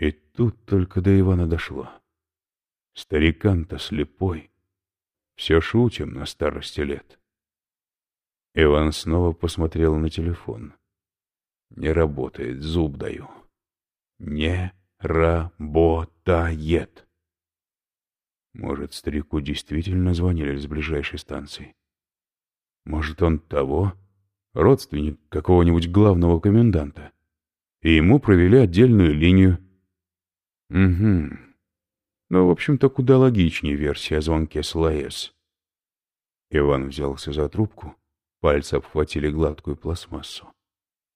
И тут только до Ивана дошло. Старикан-то слепой. Все шутим на старости лет. Иван снова посмотрел на телефон. Не работает, зуб даю. Не работает. Может, старику действительно звонили с ближайшей станции? Может, он того, родственник какого-нибудь главного коменданта, и ему провели отдельную линию. Угу. Ну, в общем-то, куда логичнее версия о звонке с. Иван взялся за трубку, пальцы обхватили гладкую пластмассу.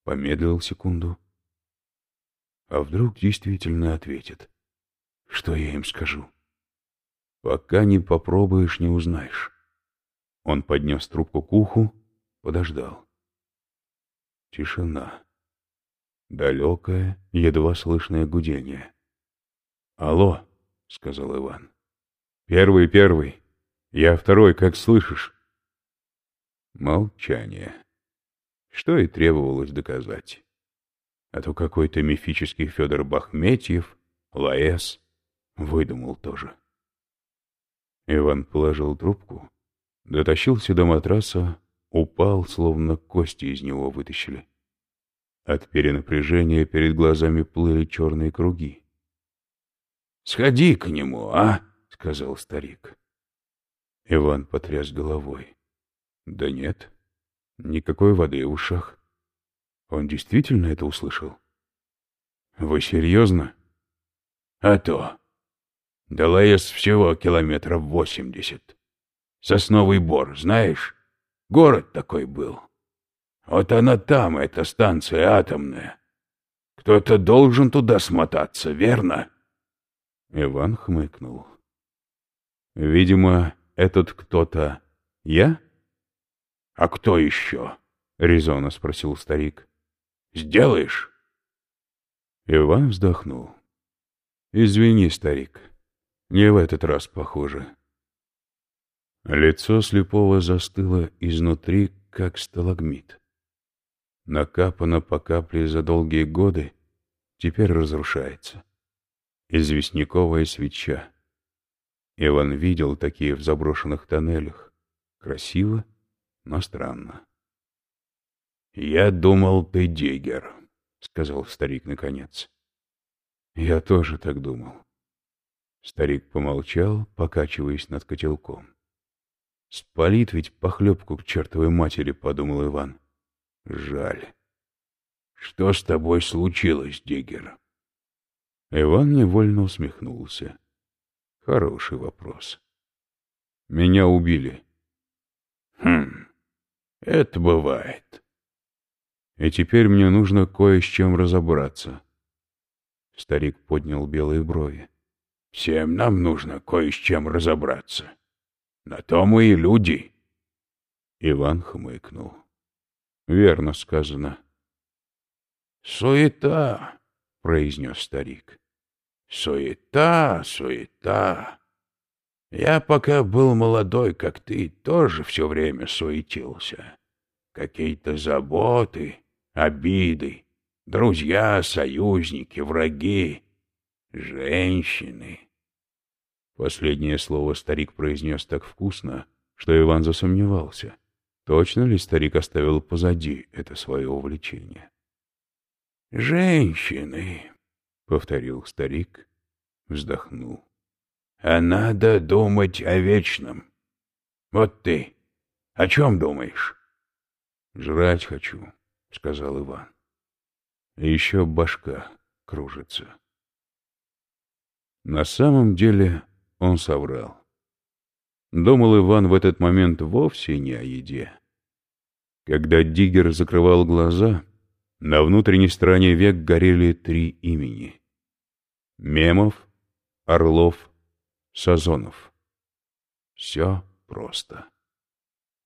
Помедлил секунду. А вдруг действительно ответит? Что я им скажу? Пока не попробуешь, не узнаешь. Он поднес трубку к уху, подождал. Тишина. Далекое, едва слышное гудение. «Алло», — сказал Иван. «Первый, первый. Я второй, как слышишь?» Молчание. Что и требовалось доказать. А то какой-то мифический Федор Бахметьев, Лаэс, выдумал тоже. Иван положил трубку, дотащился до матраса, упал, словно кости из него вытащили. От перенапряжения перед глазами плыли черные круги. — Сходи к нему, а? — сказал старик. Иван потряс головой. — Да нет, никакой воды в ушах. Он действительно это услышал? — Вы серьезно? — А то. До Лаэс всего километров восемьдесят. Сосновый Бор, знаешь? Город такой был. Вот она там, эта станция атомная. Кто-то должен туда смотаться, верно? Иван хмыкнул. Видимо, этот кто-то я? А кто еще? Резонно спросил старик. Сделаешь? Иван вздохнул. Извини, старик. Не в этот раз, похоже. Лицо слепого застыло изнутри, как сталагмит. Накапано по капле за долгие годы, теперь разрушается. Известняковая свеча. Иван видел такие в заброшенных тоннелях. Красиво, но странно. «Я думал, ты Диггер», — сказал старик наконец. «Я тоже так думал». Старик помолчал, покачиваясь над котелком. «Спалит ведь похлебку к чертовой матери», — подумал Иван. «Жаль». «Что с тобой случилось, Диггер?» Иван невольно усмехнулся. «Хороший вопрос. Меня убили». «Хм, это бывает». «И теперь мне нужно кое с чем разобраться». Старик поднял белые брови. Всем нам нужно кое с чем разобраться. На то мы и люди. Иван хмыкнул. Верно сказано. Суета, произнес старик. Суета, суета. Я пока был молодой, как ты, тоже все время суетился. Какие-то заботы, обиды, друзья, союзники, враги, женщины. Последнее слово старик произнес так вкусно, что Иван засомневался. Точно ли старик оставил позади это свое увлечение? «Женщины», — повторил старик, вздохнул. «А надо думать о вечном. Вот ты о чем думаешь?» «Жрать хочу», — сказал Иван. «Еще башка кружится». На самом деле он соврал. Думал Иван в этот момент вовсе не о еде. Когда Диггер закрывал глаза, на внутренней стороне век горели три имени. Мемов, Орлов, Сазонов. Все просто.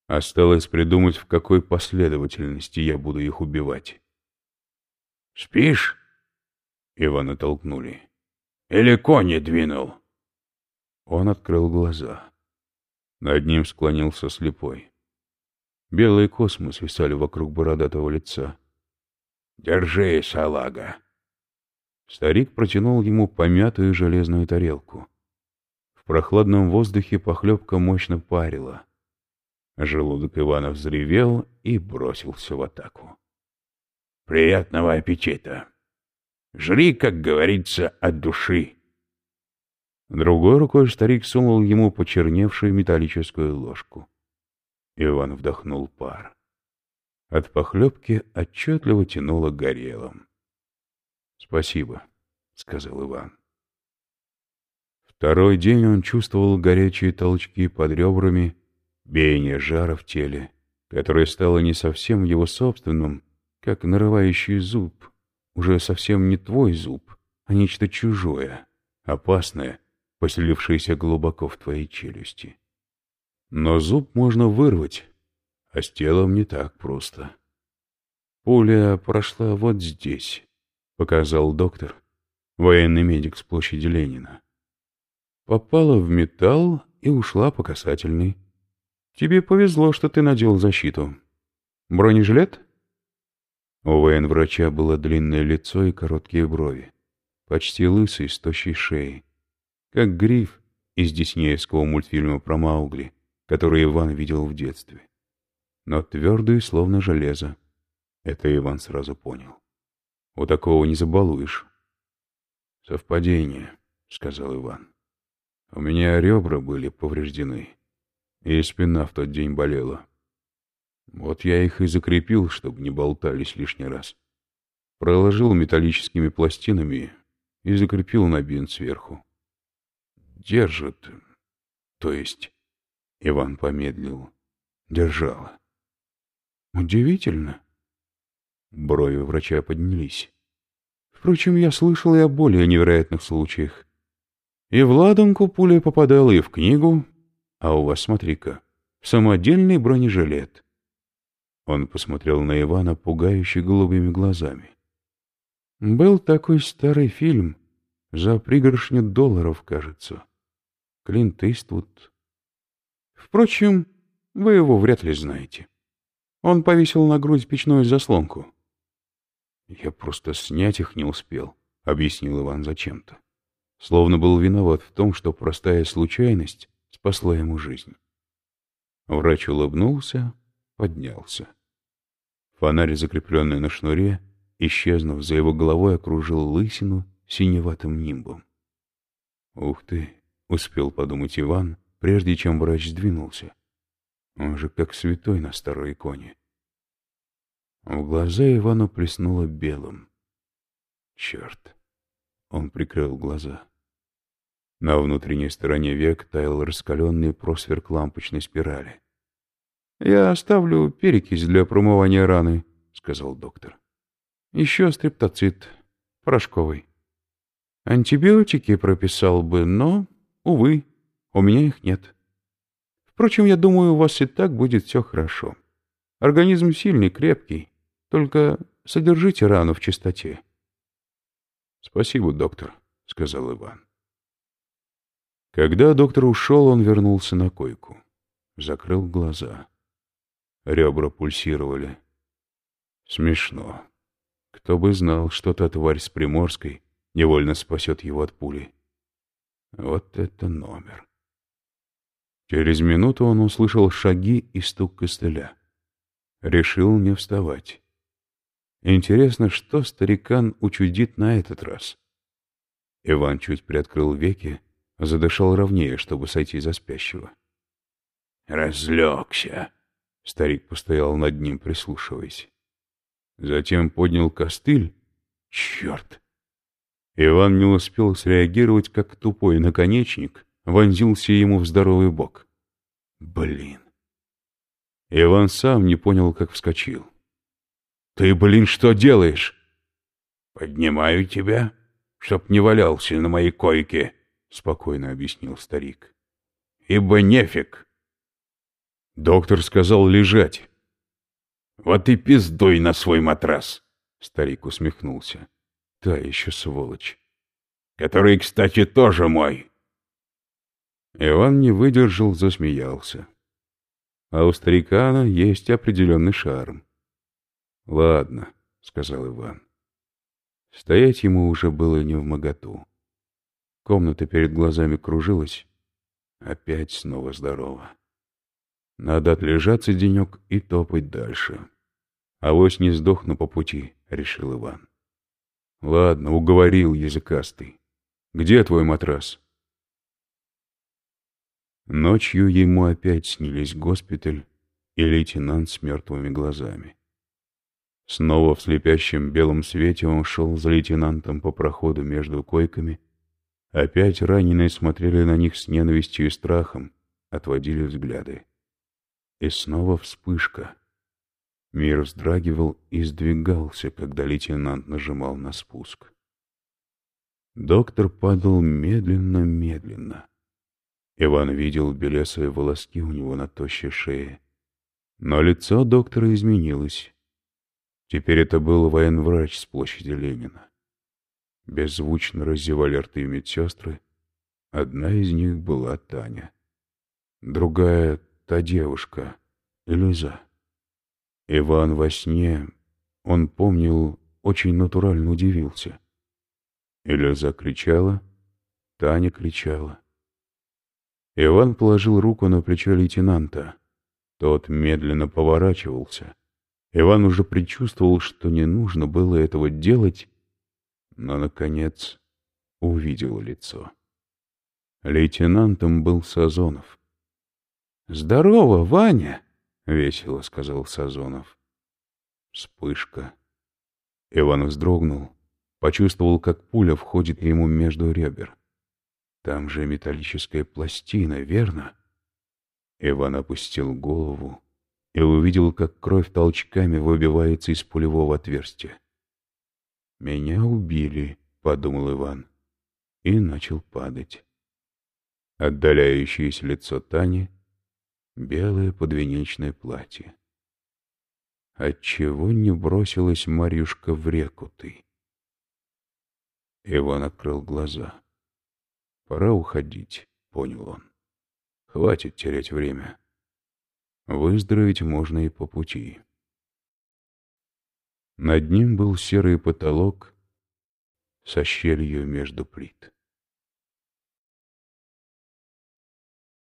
Осталось придумать, в какой последовательности я буду их убивать. «Спишь?» Ивана толкнули. «Или кони двинул?» Он открыл глаза. Над ним склонился слепой. Белые космы свисали вокруг бородатого лица. «Держи, салага!» Старик протянул ему помятую железную тарелку. В прохладном воздухе похлебка мощно парила. Желудок Ивана взревел и бросился в атаку. «Приятного аппетита! Жри, как говорится, от души!» Другой рукой старик сунул ему почерневшую металлическую ложку. Иван вдохнул пар. От похлебки отчетливо тянуло горелым. — Спасибо, — сказал Иван. Второй день он чувствовал горячие толчки под ребрами, биение жара в теле, которое стало не совсем его собственным, как нарывающий зуб, уже совсем не твой зуб, а нечто чужое, опасное, поселившееся глубоко в твоей челюсти. Но зуб можно вырвать, а с телом не так просто. Пуля прошла вот здесь, — показал доктор, военный медик с площади Ленина. Попала в металл и ушла по касательной. Тебе повезло, что ты надел защиту. Бронежилет? У военврача было длинное лицо и короткие брови, почти лысый, с тощей шеей, как гриф из диснеевского мультфильма про Маугли, который Иван видел в детстве. Но твердый, словно железо. Это Иван сразу понял. У такого не забалуешь. «Совпадение», — сказал Иван. «У меня ребра были повреждены, и спина в тот день болела. Вот я их и закрепил, чтобы не болтались лишний раз. Проложил металлическими пластинами и закрепил на бинт сверху. Держит, то есть Иван помедлил. Держала. Удивительно. Брови врача поднялись. Впрочем, я слышал и о более невероятных случаях. И в ладанку пуля попадала, и в книгу. А у вас, смотри-ка, самодельный бронежилет. Он посмотрел на Ивана пугающе голубыми глазами. Был такой старый фильм, за пригоршню долларов, кажется. Клинт Иствуд Впрочем, вы его вряд ли знаете. Он повесил на грудь печную заслонку. Я просто снять их не успел, — объяснил Иван зачем-то. Словно был виноват в том, что простая случайность спасла ему жизнь. Врач улыбнулся, поднялся. Фонарь, закрепленный на шнуре, исчезнув за его головой, окружил лысину синеватым нимбом. «Ух ты!» — успел подумать Иван — прежде чем врач сдвинулся. Он же как святой на старой иконе. В глаза Ивану плеснуло белым. Черт! Он прикрыл глаза. На внутренней стороне век таял раскаленный просверк лампочной спирали. — Я оставлю перекись для промывания раны, — сказал доктор. — Еще стриптоцит, порошковый. Антибиотики прописал бы, но, увы, у меня их нет. Впрочем, я думаю, у вас и так будет все хорошо. Организм сильный, крепкий. Только содержите рану в чистоте. — Спасибо, доктор, — сказал Иван. Когда доктор ушел, он вернулся на койку. Закрыл глаза. Ребра пульсировали. Смешно. Кто бы знал, что та тварь с Приморской невольно спасет его от пули. Вот это номер. Через минуту он услышал шаги и стук костыля. Решил не вставать. Интересно, что старикан учудит на этот раз? Иван чуть приоткрыл веки, задышал ровнее, чтобы сойти за спящего. «Разлегся!» — старик постоял над ним, прислушиваясь. Затем поднял костыль. «Черт!» Иван не успел среагировать, как тупой наконечник вонзился ему в здоровый бок. Блин. Иван сам не понял, как вскочил. «Ты, блин, что делаешь?» «Поднимаю тебя, чтоб не валялся на моей койке», — спокойно объяснил старик. «Ибо нефиг». Доктор сказал лежать. «Вот и пиздуй на свой матрас», — старик усмехнулся. «Та еще сволочь». «Который, кстати, тоже мой. Иван не выдержал, засмеялся. А у старикана есть определенный шарм. — Ладно, — сказал Иван. — Стоять ему уже было не в моготу. Комната перед глазами кружилась. Опять снова здорово. Надо отлежаться денек и топать дальше. Авось не сдохну по пути, — решил Иван. Ладно, уговорил языкастый. Где твой матрас? Ночью ему опять снились госпиталь и лейтенант с мертвыми глазами. Снова в слепящем белом свете он шел за лейтенантом по проходу между койками. Опять раненые смотрели на них с ненавистью и страхом, отводили взгляды. И снова вспышка. Мир вздрагивал и сдвигался, когда лейтенант нажимал на спуск. Доктор падал медленно-медленно. Иван видел белесые волоски у него на тощей шее. Но лицо доктора изменилось. Теперь это был военврач с площади Ленина. Беззвучно раздевали рты медсестры. Одна из них была Таня. Другая — та девушка, Элиза. Иван во сне, он помнил, очень натурально удивился. Элиза кричала, Таня кричала. Иван положил руку на плечо лейтенанта. Тот медленно поворачивался. Иван уже предчувствовал, что не нужно было этого делать, но, наконец, увидел лицо. Лейтенантом был Сазонов. «Здорово, Ваня!» — весело сказал Сазонов. Вспышка. Иван вздрогнул, почувствовал, как пуля входит ему между ребер. Там же металлическая пластина, верно? Иван опустил голову, и увидел, как кровь толчками выбивается из пулевого отверстия. «Меня убили», — подумал Иван, и начал падать. Отдаляющееся лицо Тани, белое подвенечное платье. Отчего не бросилась Марьюшка в реку ты? Иван открыл глаза. «Пора уходить», — понял он. «Хватит терять время». Выздороветь можно и по пути. Над ним был серый потолок со щелью между плит.